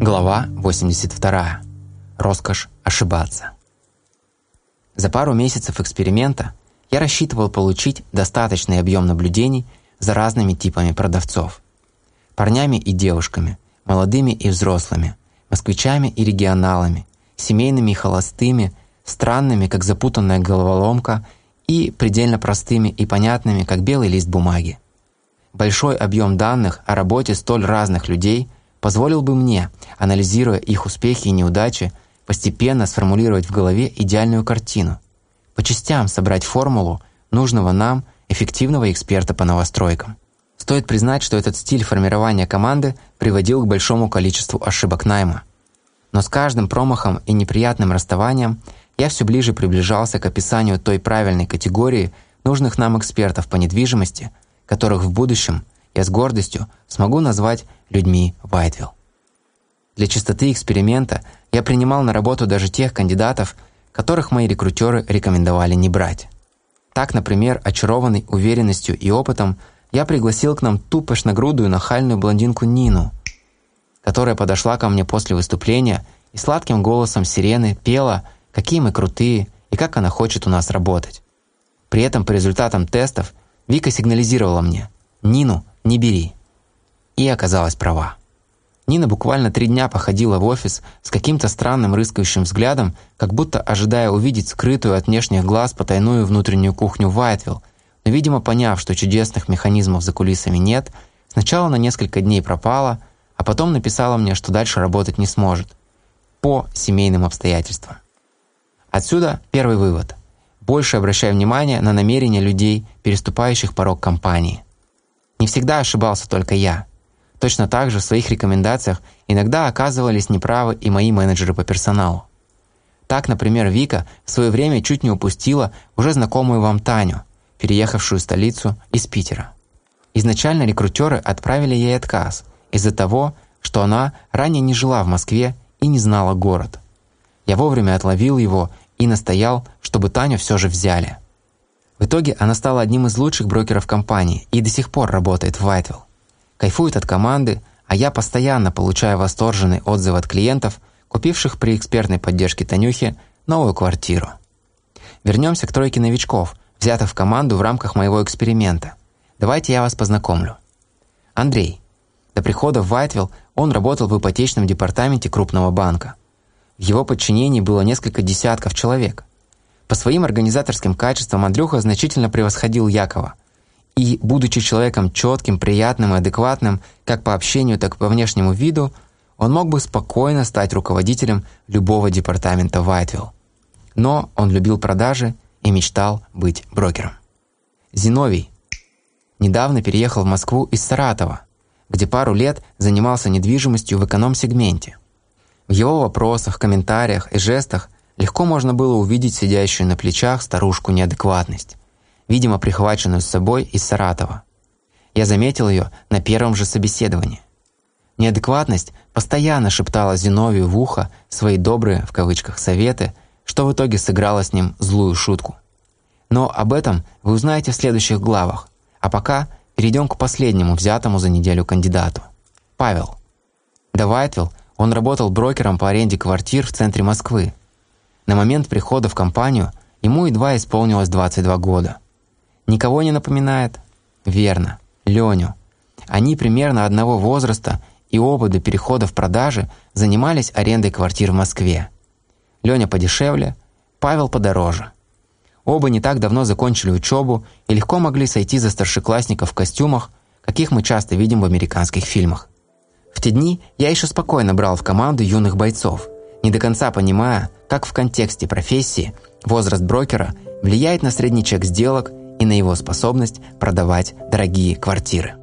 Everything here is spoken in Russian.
Глава 82. Роскошь ошибаться. За пару месяцев эксперимента я рассчитывал получить достаточный объем наблюдений за разными типами продавцов. Парнями и девушками, молодыми и взрослыми, москвичами и регионалами, семейными и холостыми, странными, как запутанная головоломка, и предельно простыми и понятными, как белый лист бумаги. Большой объем данных о работе столь разных людей позволил бы мне, анализируя их успехи и неудачи, постепенно сформулировать в голове идеальную картину, по частям собрать формулу нужного нам эффективного эксперта по новостройкам. Стоит признать, что этот стиль формирования команды приводил к большому количеству ошибок найма. Но с каждым промахом и неприятным расставанием я все ближе приближался к описанию той правильной категории нужных нам экспертов по недвижимости, которых в будущем я с гордостью смогу назвать людьми Вайтвилл. Для чистоты эксперимента я принимал на работу даже тех кандидатов, которых мои рекрутеры рекомендовали не брать. Так, например, очарованный уверенностью и опытом, я пригласил к нам ту пышногрудую нахальную блондинку Нину, которая подошла ко мне после выступления и сладким голосом сирены пела – какие мы крутые и как она хочет у нас работать. При этом по результатам тестов Вика сигнализировала мне «Нину не бери». И оказалась права. Нина буквально три дня походила в офис с каким-то странным рыскающим взглядом, как будто ожидая увидеть скрытую от внешних глаз потайную внутреннюю кухню Вайтвилл, но, видимо, поняв, что чудесных механизмов за кулисами нет, сначала на несколько дней пропала, а потом написала мне, что дальше работать не сможет. По семейным обстоятельствам. Отсюда первый вывод. Больше обращай внимание на намерения людей, переступающих порог компании. Не всегда ошибался только я. Точно так же в своих рекомендациях иногда оказывались неправы и мои менеджеры по персоналу. Так, например, Вика в свое время чуть не упустила уже знакомую вам Таню, переехавшую в столицу из Питера. Изначально рекрутеры отправили ей отказ из-за того, что она ранее не жила в Москве и не знала город. Я вовремя отловил его и настоял, чтобы Таню все же взяли. В итоге она стала одним из лучших брокеров компании и до сих пор работает в Вайтвилл. Кайфует от команды, а я постоянно получаю восторженные отзывы от клиентов, купивших при экспертной поддержке Танюхи новую квартиру. Вернемся к тройке новичков, взятых в команду в рамках моего эксперимента. Давайте я вас познакомлю. Андрей. До прихода в Вайтвилл он работал в ипотечном департаменте крупного банка. В его подчинении было несколько десятков человек. По своим организаторским качествам Андрюха значительно превосходил Якова. И, будучи человеком четким, приятным и адекватным как по общению, так и по внешнему виду, он мог бы спокойно стать руководителем любого департамента Вайтвилл. Но он любил продажи и мечтал быть брокером. Зиновий недавно переехал в Москву из Саратова, где пару лет занимался недвижимостью в эконом-сегменте – в его вопросах, комментариях и жестах легко можно было увидеть сидящую на плечах старушку неадекватность, видимо, прихваченную с собой из Саратова. Я заметил ее на первом же собеседовании. Неадекватность постоянно шептала Зиновию в ухо свои «добрые» в кавычках советы, что в итоге сыграло с ним злую шутку. Но об этом вы узнаете в следующих главах, а пока перейдем к последнему взятому за неделю кандидату. Павел. До Вайтвилл он работал брокером по аренде квартир в центре Москвы. На момент прихода в компанию ему едва исполнилось 22 года. Никого не напоминает? Верно, Леню. Они примерно одного возраста и оба до перехода в продажи занимались арендой квартир в Москве. Леня подешевле, Павел подороже. Оба не так давно закончили учебу и легко могли сойти за старшеклассников в костюмах, каких мы часто видим в американских фильмах. В те дни я еще спокойно брал в команду юных бойцов, не до конца понимая, как в контексте профессии возраст брокера влияет на средний чек сделок и на его способность продавать дорогие квартиры.